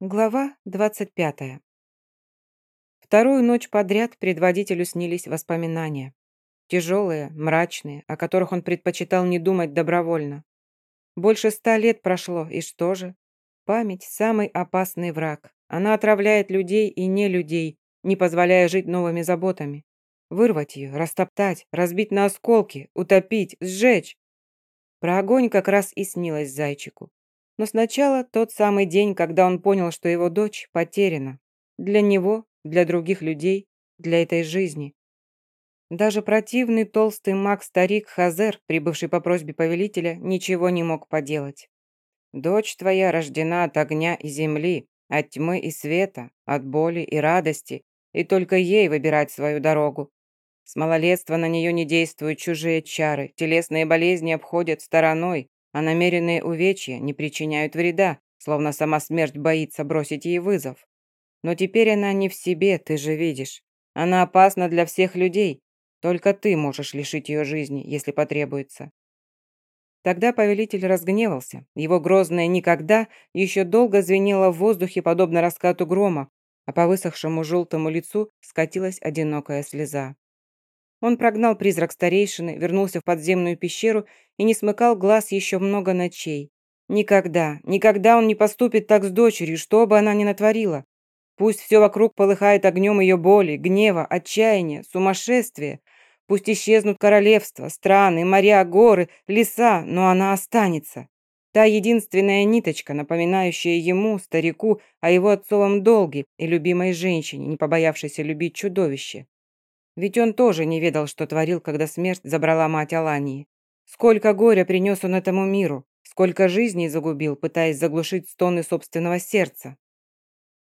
Глава 25. Вторую ночь подряд предводителю снились воспоминания. Тяжелые, мрачные, о которых он предпочитал не думать добровольно. Больше ста лет прошло, и что же? Память – самый опасный враг. Она отравляет людей и не людей, не позволяя жить новыми заботами. Вырвать ее, растоптать, разбить на осколки, утопить, сжечь. Про огонь как раз и снилось зайчику. Но сначала тот самый день, когда он понял, что его дочь потеряна. Для него, для других людей, для этой жизни. Даже противный толстый маг-старик Хазер, прибывший по просьбе повелителя, ничего не мог поделать. «Дочь твоя рождена от огня и земли, от тьмы и света, от боли и радости, и только ей выбирать свою дорогу. С малолетства на нее не действуют чужие чары, телесные болезни обходят стороной, а намеренные увечья не причиняют вреда, словно сама смерть боится бросить ей вызов. Но теперь она не в себе, ты же видишь. Она опасна для всех людей. Только ты можешь лишить ее жизни, если потребуется. Тогда повелитель разгневался. Его грозное «никогда» еще долго звенело в воздухе, подобно раскату грома, а по высохшему желтому лицу скатилась одинокая слеза. Он прогнал призрак старейшины, вернулся в подземную пещеру и не смыкал глаз еще много ночей. Никогда, никогда он не поступит так с дочерью, что бы она ни натворила. Пусть все вокруг полыхает огнем ее боли, гнева, отчаяния, сумасшествия. Пусть исчезнут королевства, страны, моря, горы, леса, но она останется. Та единственная ниточка, напоминающая ему, старику, о его отцовом долге и любимой женщине, не побоявшейся любить чудовище. Ведь он тоже не ведал, что творил, когда смерть забрала мать Алании. Сколько горя принес он этому миру, сколько жизней загубил, пытаясь заглушить стоны собственного сердца.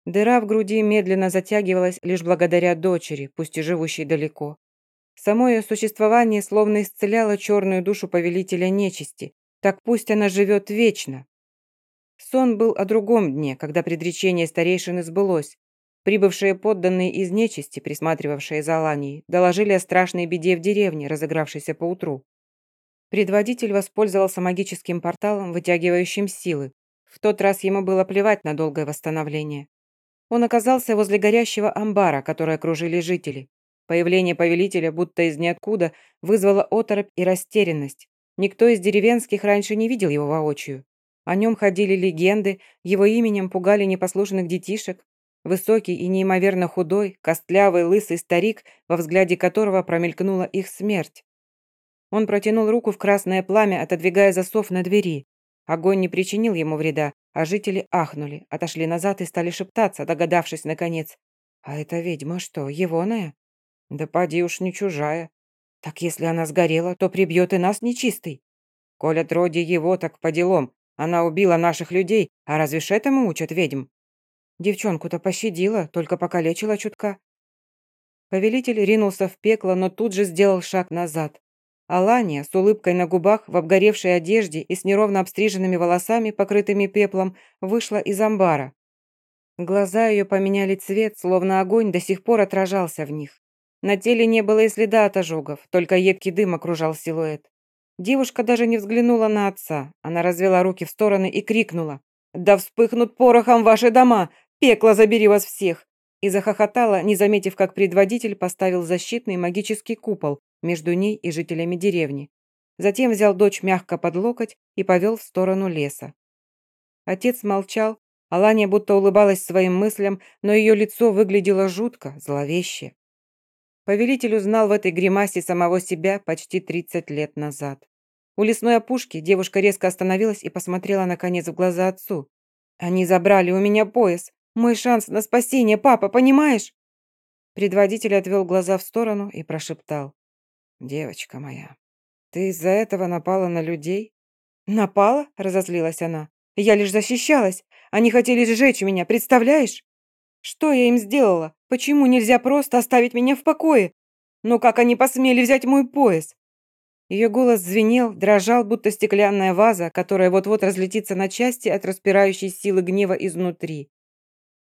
Дыра в груди медленно затягивалась лишь благодаря дочери, пусть и живущей далеко. Само ее существование словно исцеляло черную душу повелителя нечисти. Так пусть она живет вечно. Сон был о другом дне, когда предречение старейшины сбылось, Прибывшие подданные из нечисти, присматривавшие за Аланией, доложили о страшной беде в деревне, разыгравшейся поутру. Предводитель воспользовался магическим порталом, вытягивающим силы. В тот раз ему было плевать на долгое восстановление. Он оказался возле горящего амбара, который окружили жители. Появление повелителя, будто из ниоткуда, вызвало оторопь и растерянность. Никто из деревенских раньше не видел его воочию. О нем ходили легенды, его именем пугали непослушных детишек, Высокий и неимоверно худой, костлявый, лысый старик, во взгляде которого промелькнула их смерть. Он протянул руку в красное пламя, отодвигая засов на двери. Огонь не причинил ему вреда, а жители ахнули, отошли назад и стали шептаться, догадавшись наконец. «А эта ведьма что, егоная?» «Да поди уж не чужая. Так если она сгорела, то прибьет и нас нечистый. Коль отроди его, так по делам. Она убила наших людей, а разве ж этому учат ведьм?» Девчонку-то пощадила, только покалечила чутка. Повелитель ринулся в пекло, но тут же сделал шаг назад. Алания с улыбкой на губах, в обгоревшей одежде и с неровно обстриженными волосами, покрытыми пеплом, вышла из амбара. Глаза ее поменяли цвет, словно огонь до сих пор отражался в них. На теле не было и следа от ожогов, только едкий дым окружал силуэт. Девушка даже не взглянула на отца. Она развела руки в стороны и крикнула. «Да вспыхнут порохом ваши дома! Пекло забери вас всех!» И захохотала, не заметив, как предводитель поставил защитный магический купол между ней и жителями деревни. Затем взял дочь мягко под локоть и повел в сторону леса. Отец молчал, Алания будто улыбалась своим мыслям, но ее лицо выглядело жутко, зловеще. Повелитель узнал в этой гримасе самого себя почти 30 лет назад. У лесной опушки девушка резко остановилась и посмотрела наконец в глаза отцу. «Они забрали у меня пояс. Мой шанс на спасение, папа, понимаешь?» Предводитель отвел глаза в сторону и прошептал. «Девочка моя, ты из-за этого напала на людей?» «Напала?» – разозлилась она. «Я лишь защищалась. Они хотели сжечь меня, представляешь? Что я им сделала? Почему нельзя просто оставить меня в покое? Но как они посмели взять мой пояс?» Ее голос звенел, дрожал, будто стеклянная ваза, которая вот-вот разлетится на части от распирающей силы гнева изнутри.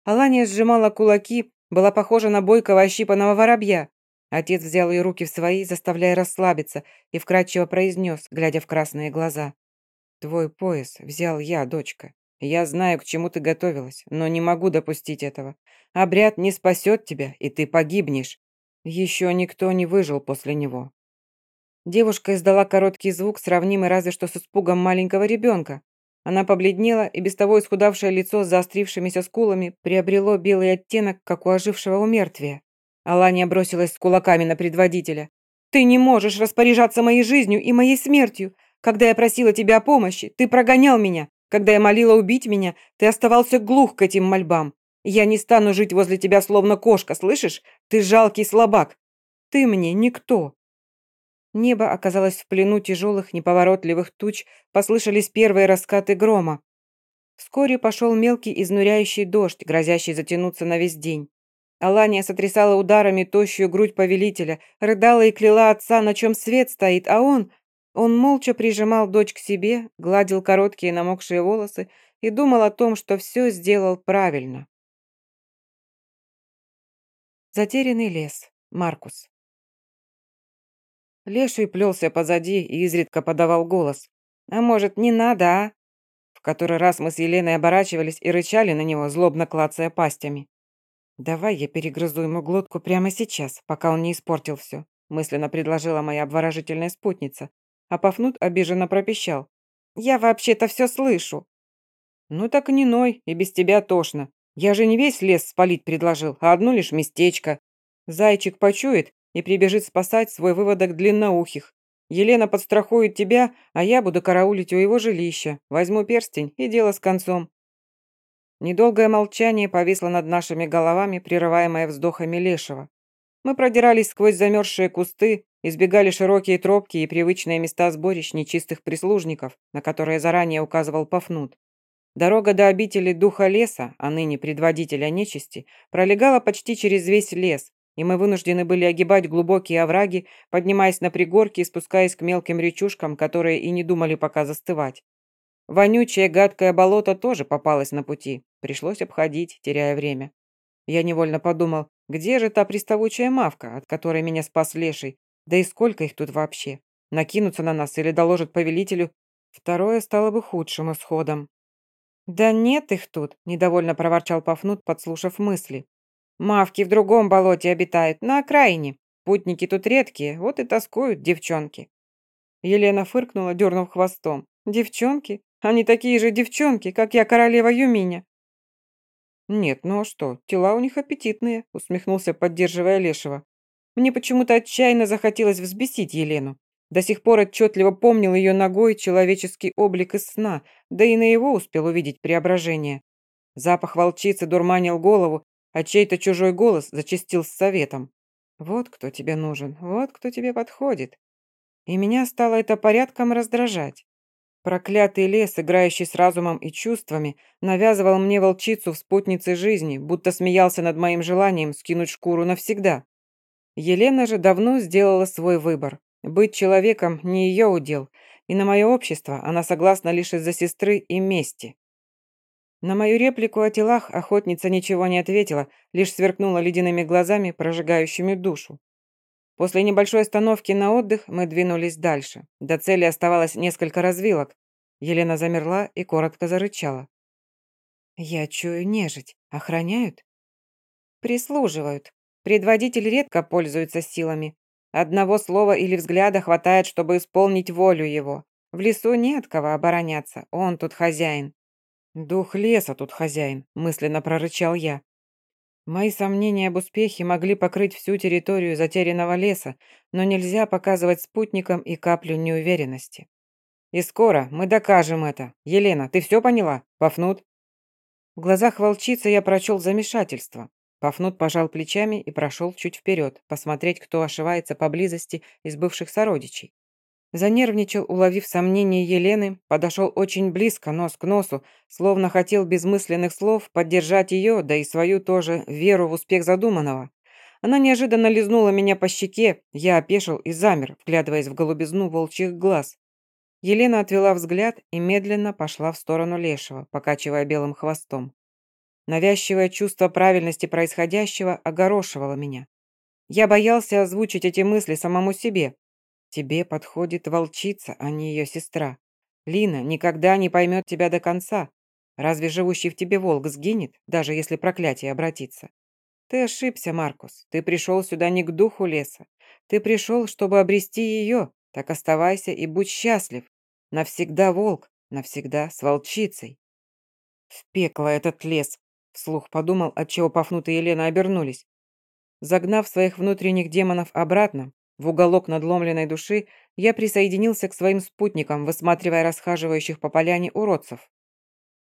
Алания сжимала кулаки, была похожа на бойкого ощипанного воробья. Отец взял ее руки в свои, заставляя расслабиться, и вкрадчиво произнес, глядя в красные глаза. «Твой пояс взял я, дочка. Я знаю, к чему ты готовилась, но не могу допустить этого. Обряд не спасет тебя, и ты погибнешь. Еще никто не выжил после него». Девушка издала короткий звук, сравнимый разве что с испугом маленького ребенка. Она побледнела, и без того исхудавшее лицо с заострившимися скулами приобрело белый оттенок, как у ожившего умертвия. Алания бросилась с кулаками на предводителя. «Ты не можешь распоряжаться моей жизнью и моей смертью. Когда я просила тебя о помощи, ты прогонял меня. Когда я молила убить меня, ты оставался глух к этим мольбам. Я не стану жить возле тебя словно кошка, слышишь? Ты жалкий слабак. Ты мне никто». Небо оказалось в плену тяжелых неповоротливых туч, послышались первые раскаты грома. Вскоре пошел мелкий изнуряющий дождь, грозящий затянуться на весь день. Алания сотрясала ударами тощую грудь повелителя, рыдала и кляла отца, на чем свет стоит, а он... Он молча прижимал дочь к себе, гладил короткие намокшие волосы и думал о том, что все сделал правильно. Затерянный лес. Маркус. Леший плелся позади и изредка подавал голос. «А может, не надо, а?» В который раз мы с Еленой оборачивались и рычали на него, злобно клацая пастями. «Давай я перегрызу ему глотку прямо сейчас, пока он не испортил все», мысленно предложила моя обворожительная спутница. А Пафнут обиженно пропищал. «Я вообще-то все слышу». «Ну так не ной, и без тебя тошно. Я же не весь лес спалить предложил, а одно лишь местечко. Зайчик почует и прибежит спасать свой выводок длинноухих. Елена подстрахует тебя, а я буду караулить у его жилища. Возьму перстень, и дело с концом. Недолгое молчание повисло над нашими головами, прерываемое вздохами Лешего. Мы продирались сквозь замерзшие кусты, избегали широкие тропки и привычные места сборищ нечистых прислужников, на которые заранее указывал Пафнут. Дорога до обители духа леса, а ныне предводителя нечисти, пролегала почти через весь лес, и мы вынуждены были огибать глубокие овраги, поднимаясь на пригорки и спускаясь к мелким речушкам, которые и не думали пока застывать. Вонючее гадкое болото тоже попалось на пути. Пришлось обходить, теряя время. Я невольно подумал, где же та приставучая мавка, от которой меня спас леший? Да и сколько их тут вообще? Накинутся на нас или доложат повелителю? Второе стало бы худшим исходом. «Да нет их тут», – недовольно проворчал Пафнут, подслушав мысли. «Мавки в другом болоте обитают, на окраине. Путники тут редкие, вот и тоскуют девчонки». Елена фыркнула, дернув хвостом. «Девчонки? Они такие же девчонки, как я, королева Юминя». «Нет, ну а что, тела у них аппетитные», усмехнулся, поддерживая Лешего. Мне почему-то отчаянно захотелось взбесить Елену. До сих пор отчетливо помнил ее ногой человеческий облик из сна, да и на его успел увидеть преображение. Запах волчицы дурманил голову, а чей-то чужой голос зачастил с советом. «Вот кто тебе нужен, вот кто тебе подходит». И меня стало это порядком раздражать. Проклятый лес, играющий с разумом и чувствами, навязывал мне волчицу в спутнице жизни, будто смеялся над моим желанием скинуть шкуру навсегда. Елена же давно сделала свой выбор. Быть человеком не ее удел, и на мое общество она согласна лишь из-за сестры и мести. На мою реплику о телах охотница ничего не ответила, лишь сверкнула ледяными глазами, прожигающими душу. После небольшой остановки на отдых мы двинулись дальше. До цели оставалось несколько развилок. Елена замерла и коротко зарычала. «Я чую нежить. Охраняют?» «Прислуживают. Предводитель редко пользуется силами. Одного слова или взгляда хватает, чтобы исполнить волю его. В лесу нет кого обороняться, он тут хозяин». «Дух леса тут хозяин», – мысленно прорычал я. Мои сомнения об успехе могли покрыть всю территорию затерянного леса, но нельзя показывать спутникам и каплю неуверенности. И скоро мы докажем это. Елена, ты все поняла? Пафнут? В глазах волчицы я прочел замешательство. Пафнут пожал плечами и прошел чуть вперед, посмотреть, кто ошивается поблизости из бывших сородичей. Занервничал, уловив сомнение Елены, подошел очень близко, нос к носу, словно хотел без мысленных слов поддержать ее, да и свою тоже, веру в успех задуманного. Она неожиданно лизнула меня по щеке, я опешил и замер, вглядываясь в голубизну волчьих глаз. Елена отвела взгляд и медленно пошла в сторону Лешего, покачивая белым хвостом. Навязчивое чувство правильности происходящего огорошивало меня. Я боялся озвучить эти мысли самому себе, Тебе подходит волчица, а не ее сестра. Лина никогда не поймет тебя до конца. Разве живущий в тебе волк сгинет, даже если проклятие обратится? Ты ошибся, Маркус. Ты пришел сюда не к духу леса. Ты пришел, чтобы обрести ее. Так оставайся и будь счастлив. Навсегда волк, навсегда с волчицей. В пекло этот лес, вслух подумал, отчего Пафнут и Елена обернулись. Загнав своих внутренних демонов обратно, в уголок надломленной души, я присоединился к своим спутникам, высматривая расхаживающих по поляне уродцев.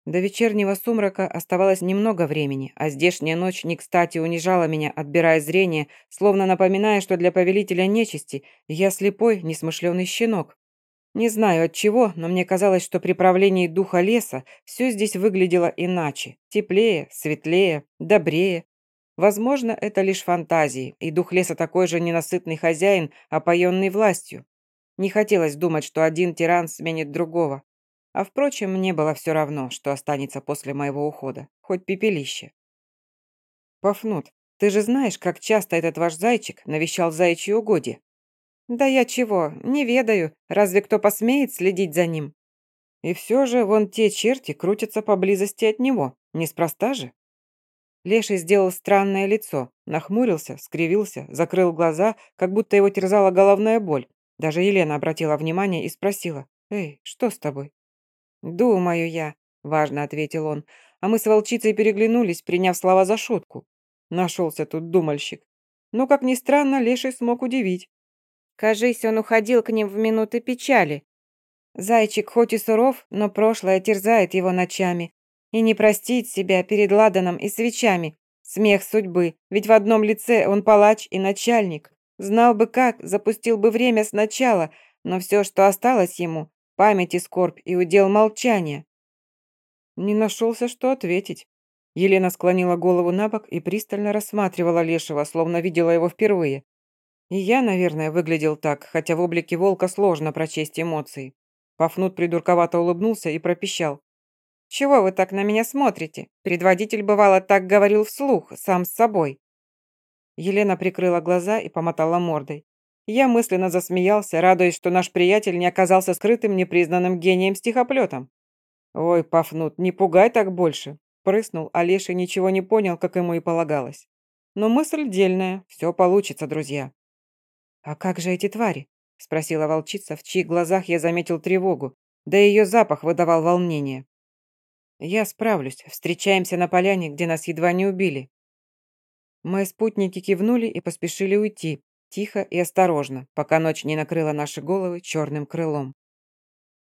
До вечернего сумрака оставалось немного времени, а здешняя ночь не кстати унижала меня, отбирая зрение, словно напоминая, что для повелителя нечисти я слепой, несмышленый щенок. Не знаю от чего, но мне казалось, что при правлении духа леса все здесь выглядело иначе. Теплее, светлее, добрее. Возможно, это лишь фантазии, и дух леса такой же ненасытный хозяин, опоенный властью. Не хотелось думать, что один тиран сменит другого. А впрочем, мне было все равно, что останется после моего ухода, хоть пепелище. Пафнут, ты же знаешь, как часто этот ваш зайчик навещал заячьи угодья? Да я чего, не ведаю, разве кто посмеет следить за ним? И все же вон те черти крутятся поблизости от него, неспроста же? Леший сделал странное лицо, нахмурился, скривился, закрыл глаза, как будто его терзала головная боль. Даже Елена обратила внимание и спросила, «Эй, что с тобой?» «Думаю я», — важно ответил он, а мы с волчицей переглянулись, приняв слова за шутку. Нашелся тут думальщик. Но, как ни странно, Леший смог удивить. Кажись, он уходил к ним в минуты печали. Зайчик хоть и суров, но прошлое терзает его ночами. И не простить себя перед ладаном и свечами. Смех судьбы, ведь в одном лице он палач и начальник. Знал бы как, запустил бы время сначала, но все, что осталось ему, Память и скорбь и удел молчания. Не нашелся, что ответить. Елена склонила голову на бок и пристально рассматривала Лешего, словно видела его впервые. И я, наверное, выглядел так, хотя в облике волка сложно прочесть эмоции. Пафнут придурковато улыбнулся и пропищал. «Чего вы так на меня смотрите? Предводитель, бывало, так говорил вслух, сам с собой». Елена прикрыла глаза и помотала мордой. Я мысленно засмеялся, радуясь, что наш приятель не оказался скрытым непризнанным гением-стихоплетом. «Ой, Пафнут, не пугай так больше!» Прыснул, а Леша ничего не понял, как ему и полагалось. Но мысль дельная, все получится, друзья. «А как же эти твари?» – спросила волчица, в чьих глазах я заметил тревогу, да ее запах выдавал волнение. «Я справлюсь. Встречаемся на поляне, где нас едва не убили». Мои спутники кивнули и поспешили уйти, Тихо и осторожно, пока ночь не накрыла наши головы черным крылом.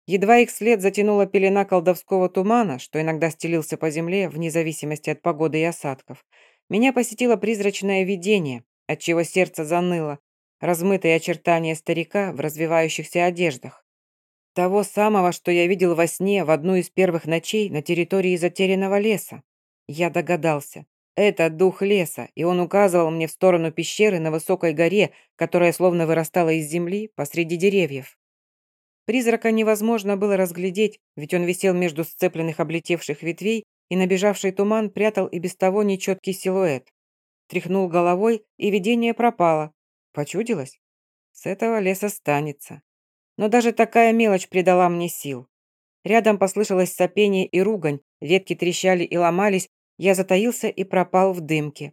Едва их след затянула пелена колдовского тумана, что иногда стелился по земле вне зависимости от погоды и осадков, меня посетило призрачное видение, отчего сердце заныло, размытые очертания старика в развивающихся одеждах. Того самого, что я видел во сне в одну из первых ночей на территории затерянного леса. Я догадался. Это дух леса, и он указывал мне в сторону пещеры на высокой горе, которая словно вырастала из земли посреди деревьев. Призрака невозможно было разглядеть, ведь он висел между сцепленных облетевших ветвей, и набежавший туман прятал и без того нечеткий силуэт. Тряхнул головой, и видение пропало. Почудилось? С этого леса станется. Но даже такая мелочь придала мне сил. Рядом послышалось сопение и ругань, ветки трещали и ломались, я затаился и пропал в дымке.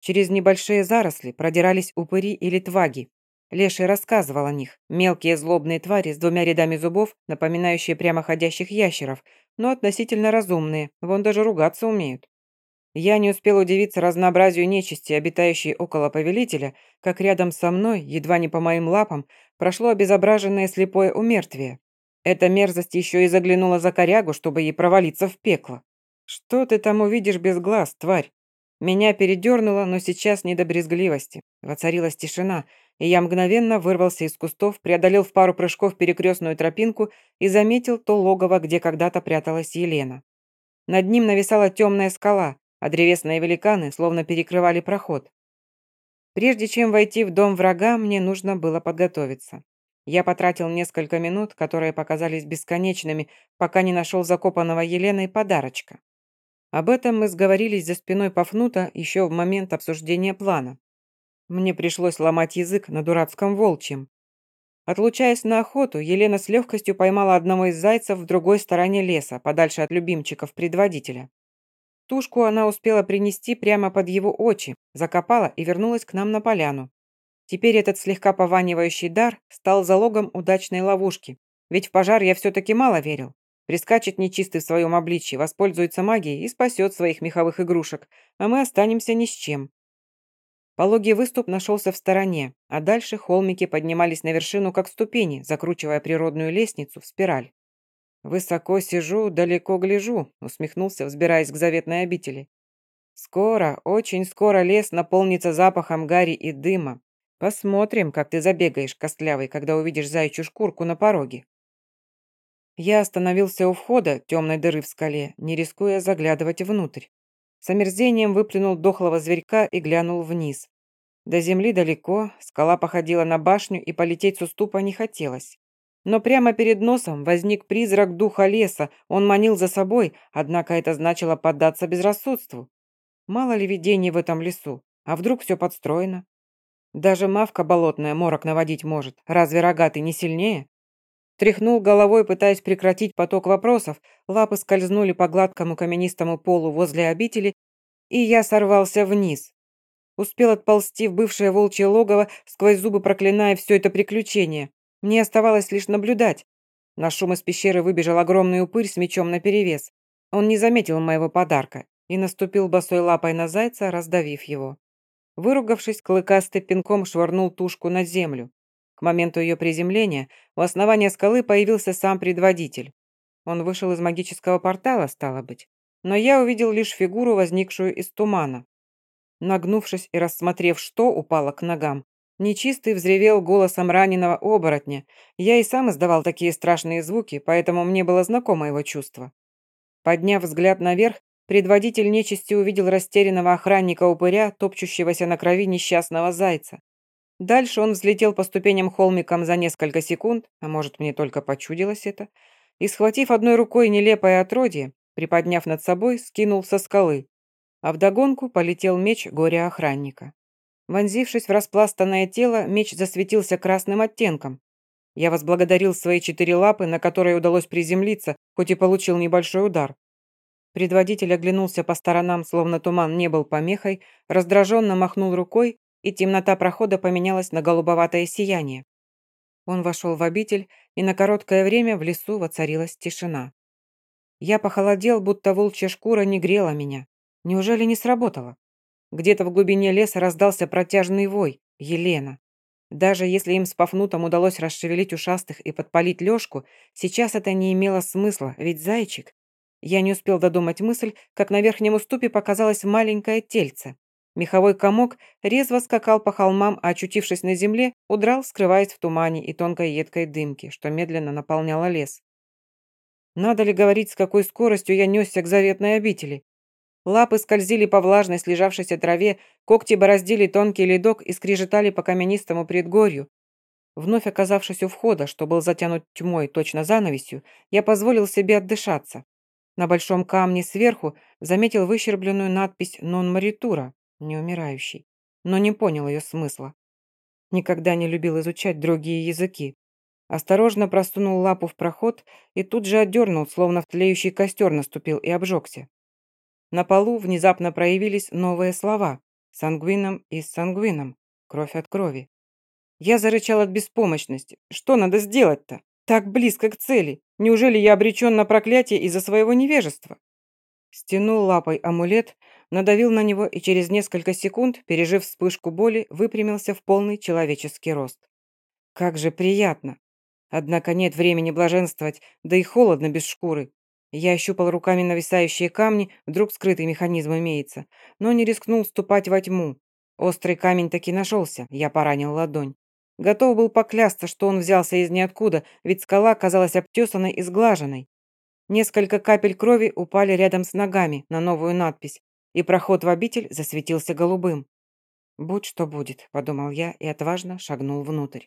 Через небольшие заросли продирались упыри или тваги. Леший рассказывал о них. Мелкие злобные твари с двумя рядами зубов, напоминающие прямоходящих ящеров, но относительно разумные, вон даже ругаться умеют. Я не успел удивиться разнообразию нечисти, обитающей около повелителя, как рядом со мной, едва не по моим лапам, прошло обезображенное слепое умертвие. Эта мерзость еще и заглянула за корягу, чтобы ей провалиться в пекло. «Что ты там увидишь без глаз, тварь?» Меня передернуло, но сейчас не до брезгливости. Воцарилась тишина, и я мгновенно вырвался из кустов, преодолел в пару прыжков перекрестную тропинку и заметил то логово, где когда-то пряталась Елена. Над ним нависала темная скала, а древесные великаны словно перекрывали проход. Прежде чем войти в дом врага, мне нужно было подготовиться. Я потратил несколько минут, которые показались бесконечными, пока не нашел закопанного Еленой подарочка. Об этом мы сговорились за спиной Пафнута еще в момент обсуждения плана. Мне пришлось ломать язык на дурацком волчьем. Отлучаясь на охоту, Елена с легкостью поймала одного из зайцев в другой стороне леса, подальше от любимчиков предводителя. Тушку она успела принести прямо под его очи, закопала и вернулась к нам на поляну. Теперь этот слегка пованивающий дар стал залогом удачной ловушки, ведь в пожар я все-таки мало верил. Прискачет нечистый в своем обличье, воспользуется магией и спасет своих меховых игрушек, а мы останемся ни с чем. Пологий выступ нашелся в стороне, а дальше холмики поднимались на вершину, как ступени, закручивая природную лестницу в спираль. «Высоко сижу, далеко гляжу», — усмехнулся, взбираясь к заветной обители. «Скоро, очень скоро лес наполнится запахом гари и дыма. Посмотрим, как ты забегаешь, костлявый, когда увидишь заячью шкурку на пороге». Я остановился у входа темной дыры в скале, не рискуя заглядывать внутрь. С омерзением выплюнул дохлого зверька и глянул вниз. До земли далеко, скала походила на башню, и полететь с уступа не хотелось. Но прямо перед носом возник призрак духа леса, он манил за собой, однако это значило поддаться безрассудству. Мало ли видений в этом лесу, а вдруг все подстроено? Даже мавка болотная морок наводить может, разве рогатый не сильнее? Тряхнул головой, пытаясь прекратить поток вопросов, лапы скользнули по гладкому каменистому полу возле обители, и я сорвался вниз. Успел отползти в бывшее волчье логово, сквозь зубы проклиная все это приключение. Мне оставалось лишь наблюдать. На шум из пещеры выбежал огромный упырь с мечом наперевес. Он не заметил моего подарка и наступил босой лапой на зайца, раздавив его. Выругавшись, клыкастый пинком швырнул тушку на землю. К моменту ее приземления у основания скалы появился сам предводитель. Он вышел из магического портала, стало быть. Но я увидел лишь фигуру, возникшую из тумана. Нагнувшись и рассмотрев, что упало к ногам, нечистый взревел голосом раненого оборотня. Я и сам издавал такие страшные звуки, поэтому мне было знакомо его чувство. Подняв взгляд наверх, предводитель нечисти увидел растерянного охранника-упыря, топчущегося на крови несчастного зайца. Дальше он взлетел по ступеням холмиком за несколько секунд, а может, мне только почудилось это, и, схватив одной рукой нелепое отродье, приподняв над собой, скинул со скалы, а вдогонку полетел меч горя-охранника. Вонзившись в распластанное тело, меч засветился красным оттенком. Я возблагодарил свои четыре лапы, на которые удалось приземлиться, хоть и получил небольшой удар. Предводитель оглянулся по сторонам, словно туман не был помехой, раздраженно махнул рукой и темнота прохода поменялась на голубоватое сияние. Он вошел в обитель, и на короткое время в лесу воцарилась тишина. Я похолодел, будто волчья шкура не грела меня. Неужели не сработало? Где-то в глубине леса раздался протяжный вой. Елена. Даже если им с Пафнутом удалось расшевелить ушастых и подпалить Лёшку, сейчас это не имело смысла, ведь зайчик... Я не успел додумать мысль, как на верхнем уступе показалось маленькое тельце. Меховой комок резво скакал по холмам, а очутившись на земле, удрал, скрываясь в тумане и тонкой едкой дымке, что медленно наполняло лес. Надо ли говорить, с какой скоростью я несся к заветной обители? Лапы скользили по влажной слежавшейся траве, когти бороздили тонкий ледок и скрежетали по каменистому предгорью. Вновь оказавшись у входа, что был затянут тьмой точно занавесью, я позволил себе отдышаться. На большом камне сверху заметил выщербленную надпись «Нон Маритура», неумирающий, но не понял ее смысла. Никогда не любил изучать другие языки. Осторожно просунул лапу в проход и тут же отдернул, словно в тлеющий костер наступил и обжегся. На полу внезапно проявились новые слова «сангвином» и «сангвином», «кровь от крови». Я зарычал от беспомощности. Что надо сделать-то? Так близко к цели. Неужели я обречен на проклятие из-за своего невежества? Стянул лапой амулет, надавил на него и через несколько секунд, пережив вспышку боли, выпрямился в полный человеческий рост. Как же приятно! Однако нет времени блаженствовать, да и холодно без шкуры. Я ощупал руками нависающие камни, вдруг скрытый механизм имеется, но не рискнул ступать во тьму. Острый камень таки нашелся, я поранил ладонь. Готов был поклясться, что он взялся из ниоткуда, ведь скала казалась обтесанной и сглаженной. Несколько капель крови упали рядом с ногами на новую надпись, и проход в обитель засветился голубым. «Будь что будет», — подумал я и отважно шагнул внутрь.